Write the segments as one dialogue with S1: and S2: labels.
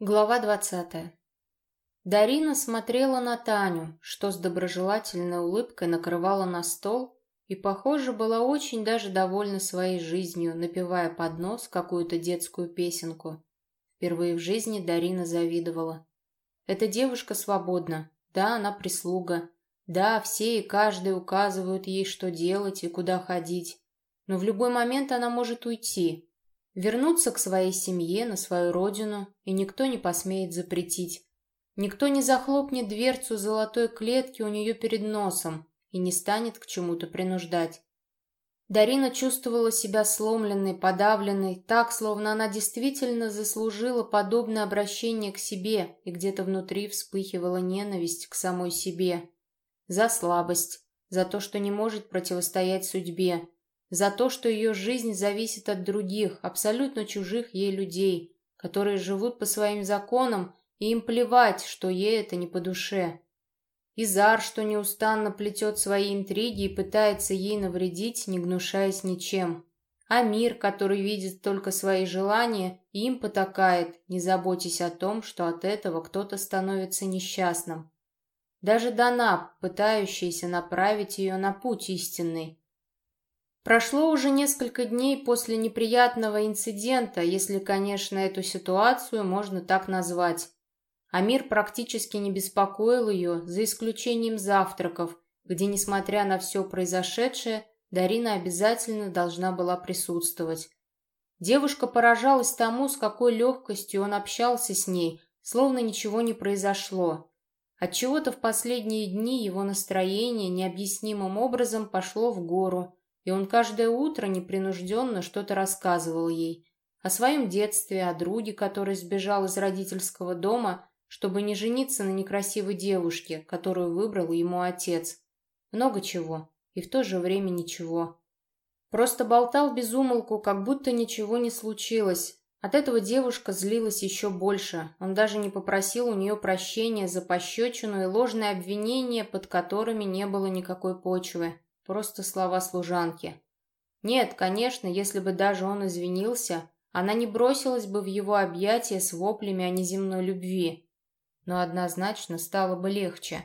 S1: Глава двадцатая. Дарина смотрела на Таню, что с доброжелательной улыбкой накрывала на стол и, похоже, была очень даже довольна своей жизнью, напевая под нос какую-то детскую песенку. Впервые в жизни Дарина завидовала. Эта девушка свободна. Да, она прислуга. Да, все и каждый указывают ей, что делать и куда ходить. Но в любой момент она может уйти, Вернуться к своей семье, на свою родину, и никто не посмеет запретить. Никто не захлопнет дверцу золотой клетки у нее перед носом и не станет к чему-то принуждать. Дарина чувствовала себя сломленной, подавленной, так, словно она действительно заслужила подобное обращение к себе, и где-то внутри вспыхивала ненависть к самой себе. За слабость, за то, что не может противостоять судьбе, за то, что ее жизнь зависит от других, абсолютно чужих ей людей, которые живут по своим законам, и им плевать, что ей это не по душе. Изар, что неустанно плетет свои интриги и пытается ей навредить, не гнушаясь ничем. А мир, который видит только свои желания, им потакает, не заботясь о том, что от этого кто-то становится несчастным. Даже Данаб, пытающийся направить ее на путь истинный, Прошло уже несколько дней после неприятного инцидента, если, конечно, эту ситуацию можно так назвать. Амир практически не беспокоил ее, за исключением завтраков, где, несмотря на все произошедшее, Дарина обязательно должна была присутствовать. Девушка поражалась тому, с какой легкостью он общался с ней, словно ничего не произошло. Отчего-то в последние дни его настроение необъяснимым образом пошло в гору – и он каждое утро непринужденно что-то рассказывал ей. О своем детстве, о друге, который сбежал из родительского дома, чтобы не жениться на некрасивой девушке, которую выбрал ему отец. Много чего, и в то же время ничего. Просто болтал без умолку, как будто ничего не случилось. От этого девушка злилась еще больше. Он даже не попросил у нее прощения за пощечину и ложные обвинения, под которыми не было никакой почвы. Просто слова служанки. Нет, конечно, если бы даже он извинился, она не бросилась бы в его объятия с воплями о неземной любви. Но однозначно стало бы легче.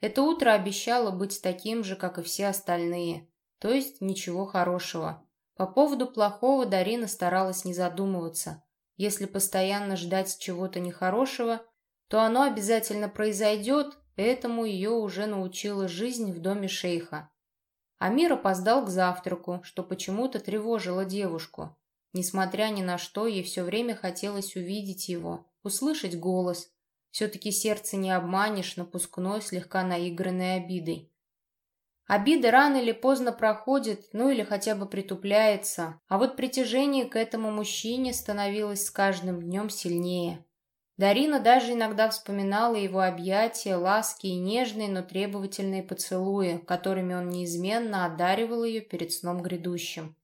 S1: Это утро обещало быть таким же, как и все остальные. То есть ничего хорошего. По поводу плохого Дарина старалась не задумываться. Если постоянно ждать чего-то нехорошего, то оно обязательно произойдет, этому ее уже научила жизнь в доме шейха. Амир опоздал к завтраку, что почему-то тревожило девушку. Несмотря ни на что, ей все время хотелось увидеть его, услышать голос. Все-таки сердце не обманешь напускной, слегка наигранной обидой. Обида рано или поздно проходит, ну или хотя бы притупляется, а вот притяжение к этому мужчине становилось с каждым днем сильнее. Дарина даже иногда вспоминала его объятия, ласки и нежные, но требовательные поцелуи, которыми он неизменно одаривал ее перед сном грядущим.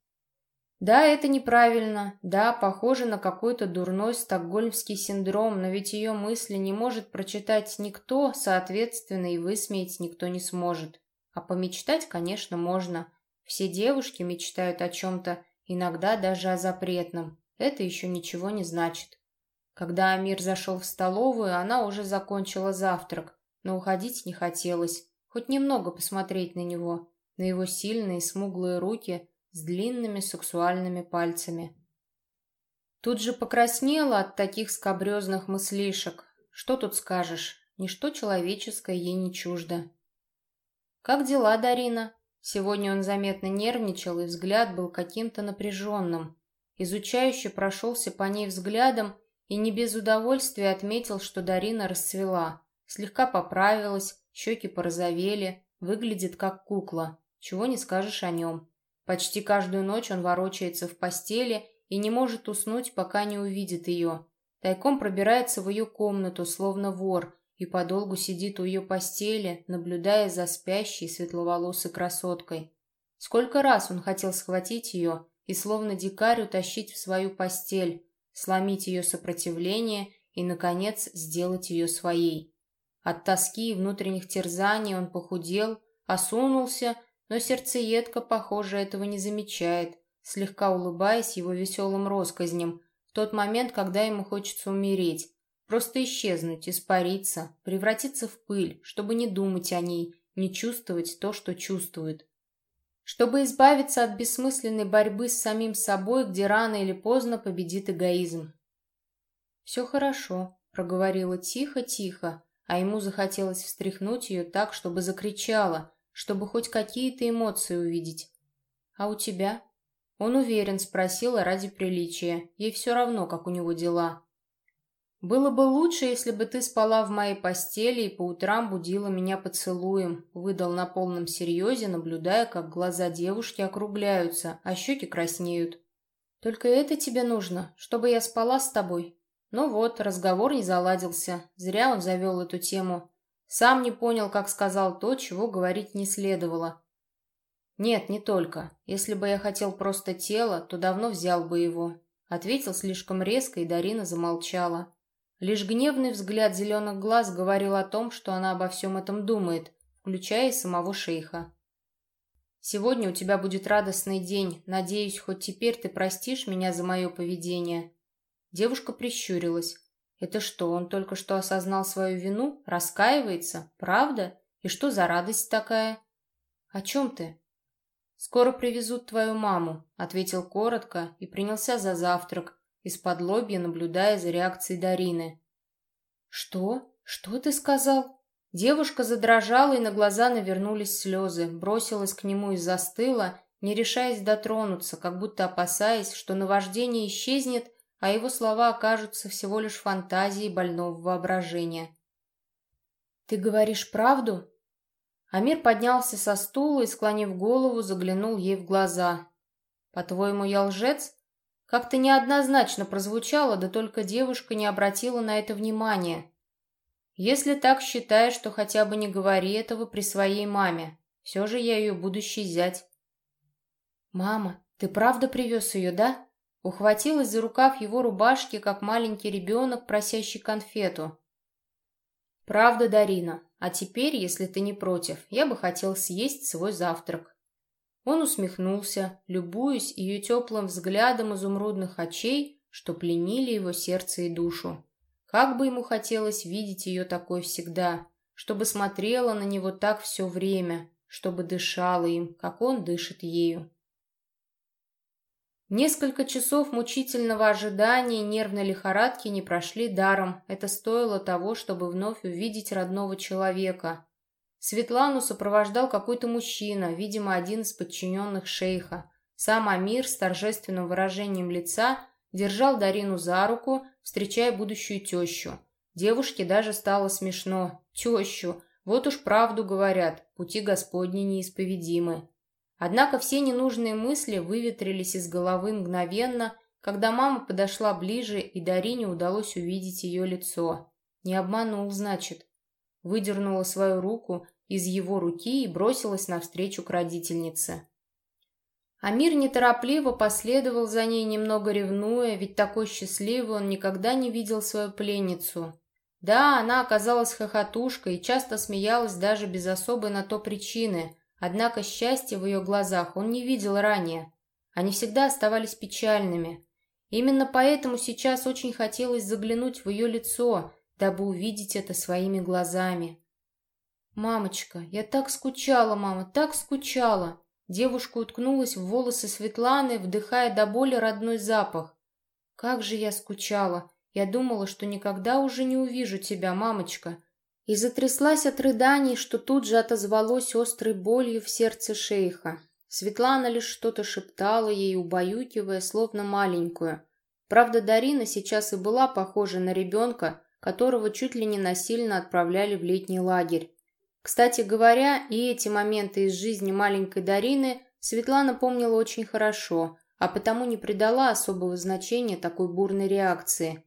S1: Да, это неправильно, да, похоже на какой-то дурной стокгольмский синдром, но ведь ее мысли не может прочитать никто, соответственно, и высмеять никто не сможет. А помечтать, конечно, можно. Все девушки мечтают о чем-то, иногда даже о запретном. Это еще ничего не значит. Когда Амир зашел в столовую, она уже закончила завтрак, но уходить не хотелось, хоть немного посмотреть на него, на его сильные смуглые руки с длинными сексуальными пальцами. Тут же покраснела от таких скобрезных мыслишек. Что тут скажешь? Ничто человеческое ей не чуждо. «Как дела, Дарина?» Сегодня он заметно нервничал, и взгляд был каким-то напряженным. Изучающе прошелся по ней взглядом и не без удовольствия отметил, что Дарина расцвела. Слегка поправилась, щеки порозовели, выглядит как кукла. Чего не скажешь о нем. Почти каждую ночь он ворочается в постели и не может уснуть, пока не увидит ее. Тайком пробирается в ее комнату, словно вор, и подолгу сидит у ее постели, наблюдая за спящей светловолосой красоткой. Сколько раз он хотел схватить ее и словно дикарь утащить в свою постель, сломить ее сопротивление и, наконец, сделать ее своей. От тоски и внутренних терзаний он похудел, осунулся, но сердцеедка, похоже, этого не замечает, слегка улыбаясь его веселым росказням, в тот момент, когда ему хочется умереть, Просто исчезнуть, испариться, превратиться в пыль, чтобы не думать о ней, не чувствовать то, что чувствует. Чтобы избавиться от бессмысленной борьбы с самим собой, где рано или поздно победит эгоизм. «Все хорошо», — проговорила тихо-тихо, а ему захотелось встряхнуть ее так, чтобы закричала, чтобы хоть какие-то эмоции увидеть. «А у тебя?» Он уверен, спросила ради приличия. Ей все равно, как у него дела. «Было бы лучше, если бы ты спала в моей постели и по утрам будила меня поцелуем», выдал на полном серьезе, наблюдая, как глаза девушки округляются, а щеки краснеют. «Только это тебе нужно, чтобы я спала с тобой?» Ну вот, разговор не заладился. Зря он завел эту тему. Сам не понял, как сказал то, чего говорить не следовало. «Нет, не только. Если бы я хотел просто тело, то давно взял бы его». Ответил слишком резко, и Дарина замолчала. Лишь гневный взгляд зеленых глаз говорил о том, что она обо всем этом думает, включая и самого шейха. «Сегодня у тебя будет радостный день. Надеюсь, хоть теперь ты простишь меня за мое поведение». Девушка прищурилась. «Это что, он только что осознал свою вину? Раскаивается? Правда? И что за радость такая?» «О чем ты?» «Скоро привезут твою маму», — ответил коротко и принялся за завтрак, из-под лобья наблюдая за реакцией Дарины. «Что? Что ты сказал?» Девушка задрожала, и на глаза навернулись слезы, бросилась к нему и застыла, не решаясь дотронуться, как будто опасаясь, что наваждение исчезнет, а его слова окажутся всего лишь фантазией больного воображения. «Ты говоришь правду?» Амир поднялся со стула и, склонив голову, заглянул ей в глаза. «По-твоему, я лжец?» Как-то неоднозначно прозвучало, да только девушка не обратила на это внимания. Если так считаешь, то хотя бы не говори этого при своей маме. Все же я ее будущий зять. «Мама, ты правда привез ее, да?» Ухватилась за рукав его рубашки, как маленький ребенок, просящий конфету. «Правда, Дарина. А теперь, если ты не против, я бы хотел съесть свой завтрак». Он усмехнулся, любуясь ее теплым взглядом изумрудных очей, что пленили его сердце и душу. Как бы ему хотелось видеть ее такой всегда, чтобы смотрела на него так все время, чтобы дышала им, как он дышит ею. Несколько часов мучительного ожидания и нервной лихорадки не прошли даром. Это стоило того, чтобы вновь увидеть родного человека, Светлану сопровождал какой-то мужчина, видимо, один из подчиненных шейха. Сам Амир с торжественным выражением лица держал Дарину за руку, встречая будущую тещу. Девушке даже стало смешно. Тещу! Вот уж правду говорят, пути Господни неисповедимы. Однако все ненужные мысли выветрились из головы мгновенно, когда мама подошла ближе, и Дарине удалось увидеть ее лицо. Не обманул, значит выдернула свою руку из его руки и бросилась навстречу к родительнице. Амир неторопливо последовал за ней, немного ревнуя, ведь такой счастливый он никогда не видел свою пленницу. Да, она оказалась хохотушкой и часто смеялась даже без особой на то причины, однако счастья в ее глазах он не видел ранее. Они всегда оставались печальными. Именно поэтому сейчас очень хотелось заглянуть в ее лицо, дабы увидеть это своими глазами. «Мамочка, я так скучала, мама, так скучала!» Девушка уткнулась в волосы Светланы, вдыхая до боли родной запах. «Как же я скучала! Я думала, что никогда уже не увижу тебя, мамочка!» И затряслась от рыданий, что тут же отозвалось острой болью в сердце шейха. Светлана лишь что-то шептала ей, убаюкивая, словно маленькую. Правда, Дарина сейчас и была похожа на ребенка, которого чуть ли не насильно отправляли в летний лагерь. Кстати говоря, и эти моменты из жизни маленькой Дарины Светлана помнила очень хорошо, а потому не придала особого значения такой бурной реакции.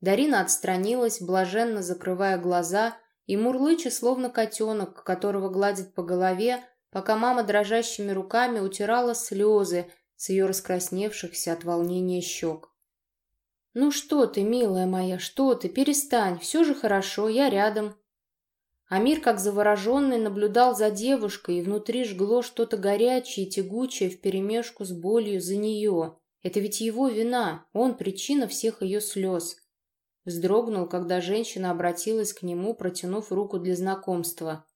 S1: Дарина отстранилась, блаженно закрывая глаза и мурлыча, словно котенок, которого гладит по голове, пока мама дрожащими руками утирала слезы с ее раскрасневшихся от волнения щек. «Ну что ты, милая моя, что ты? Перестань, все же хорошо, я рядом». Амир, как завороженный, наблюдал за девушкой, и внутри жгло что-то горячее и тягучее вперемешку с болью за нее. Это ведь его вина, он причина всех ее слез. Вздрогнул, когда женщина обратилась к нему, протянув руку для знакомства.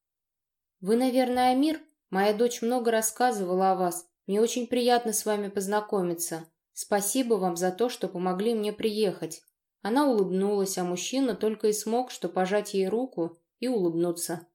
S1: «Вы, наверное, Амир? Моя дочь много рассказывала о вас. Мне очень приятно с вами познакомиться. Спасибо вам за то, что помогли мне приехать». Она улыбнулась, а мужчина только и смог, что пожать ей руку и улыбнуться.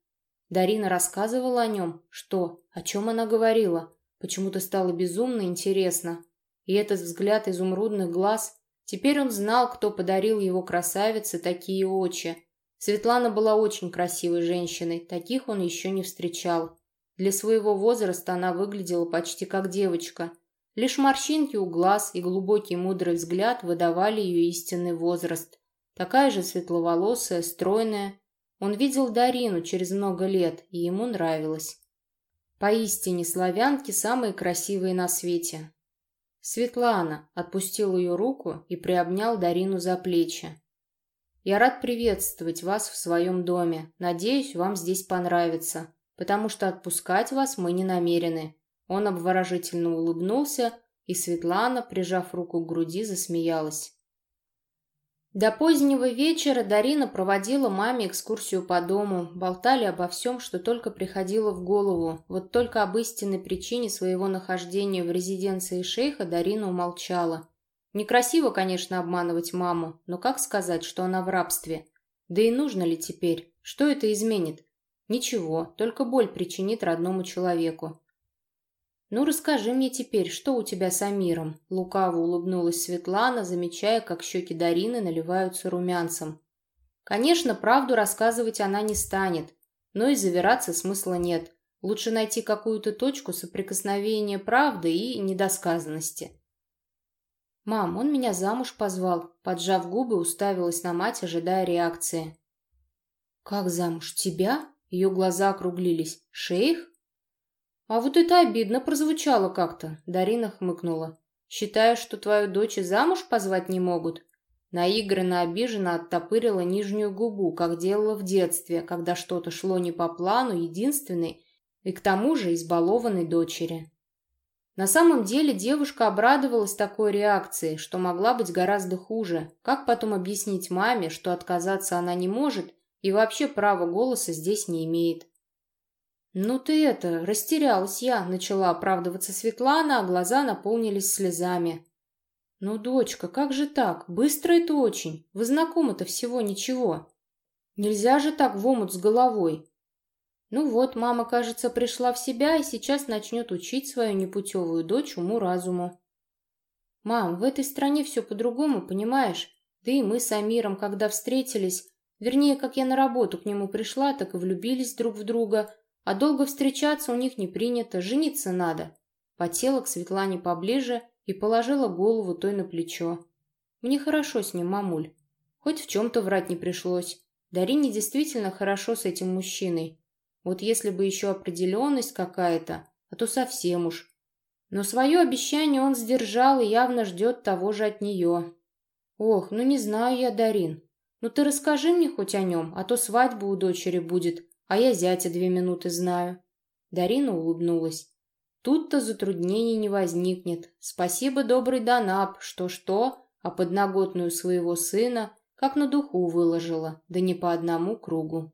S1: Дарина рассказывала о нем? Что? О чем она говорила? Почему-то стало безумно интересно. И этот взгляд изумрудных глаз... Теперь он знал, кто подарил его красавице такие очи. Светлана была очень красивой женщиной, таких он еще не встречал. Для своего возраста она выглядела почти как девочка. Лишь морщинки у глаз и глубокий мудрый взгляд выдавали ее истинный возраст. Такая же светловолосая, стройная. Он видел Дарину через много лет, и ему нравилось. Поистине славянки самые красивые на свете. Светлана отпустил ее руку и приобнял Дарину за плечи. «Я рад приветствовать вас в своем доме. Надеюсь, вам здесь понравится, потому что отпускать вас мы не намерены». Он обворожительно улыбнулся, и Светлана, прижав руку к груди, засмеялась. До позднего вечера Дарина проводила маме экскурсию по дому, болтали обо всем, что только приходило в голову. Вот только об истинной причине своего нахождения в резиденции шейха Дарина умолчала. Некрасиво, конечно, обманывать маму, но как сказать, что она в рабстве? Да и нужно ли теперь? Что это изменит? Ничего, только боль причинит родному человеку. «Ну, расскажи мне теперь, что у тебя с Амиром?» Лукаво улыбнулась Светлана, замечая, как щеки Дарины наливаются румянцем. Конечно, правду рассказывать она не станет, но и завираться смысла нет. Лучше найти какую-то точку соприкосновения правды и недосказанности. «Мам, он меня замуж позвал», поджав губы, уставилась на мать, ожидая реакции. «Как замуж? Тебя?» Ее глаза округлились. «Шейх?» «А вот это обидно прозвучало как-то», — Дарина хмыкнула. «Считаешь, что твою дочь замуж позвать не могут?» Наигранно обиженно оттопырила нижнюю губу, как делала в детстве, когда что-то шло не по плану единственной и к тому же избалованной дочери. На самом деле девушка обрадовалась такой реакции, что могла быть гораздо хуже. Как потом объяснить маме, что отказаться она не может и вообще права голоса здесь не имеет? «Ну ты это, растерялась я», — начала оправдываться Светлана, а глаза наполнились слезами. «Ну, дочка, как же так? Быстро это очень. Вы знакомы-то всего ничего. Нельзя же так в омут с головой». Ну вот, мама, кажется, пришла в себя и сейчас начнет учить свою непутевую дочь уму-разуму. «Мам, в этой стране все по-другому, понимаешь? Да и мы с Амиром, когда встретились, вернее, как я на работу к нему пришла, так и влюбились друг в друга, а долго встречаться у них не принято, жениться надо. Потела к Светлане поближе и положила голову той на плечо. Мне хорошо с ним, мамуль. Хоть в чем-то врать не пришлось. Дарине действительно хорошо с этим мужчиной. Вот если бы еще определенность какая-то, а то совсем уж. Но свое обещание он сдержал и явно ждет того же от нее. Ох, ну не знаю я, Дарин. Ну ты расскажи мне хоть о нем, а то свадьба у дочери будет, а я зятя две минуты знаю. Дарина улыбнулась. Тут-то затруднений не возникнет. Спасибо, добрый Данаб, что-что, а подноготную своего сына как на духу выложила, да не по одному кругу.